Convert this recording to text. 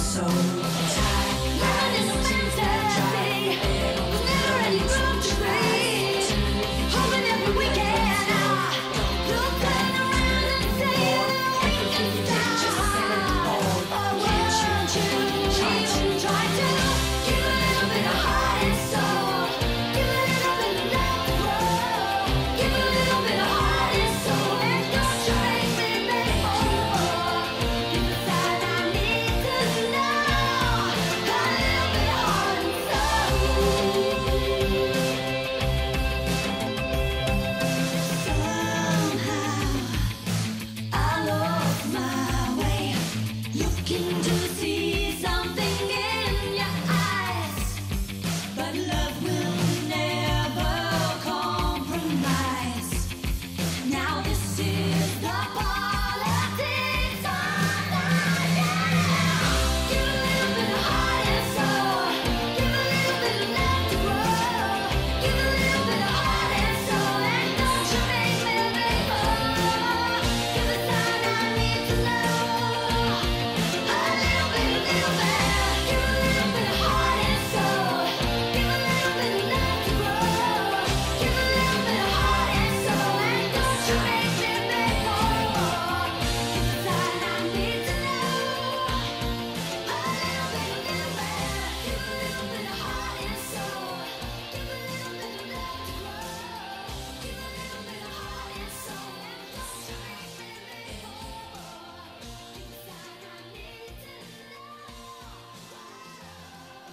soul.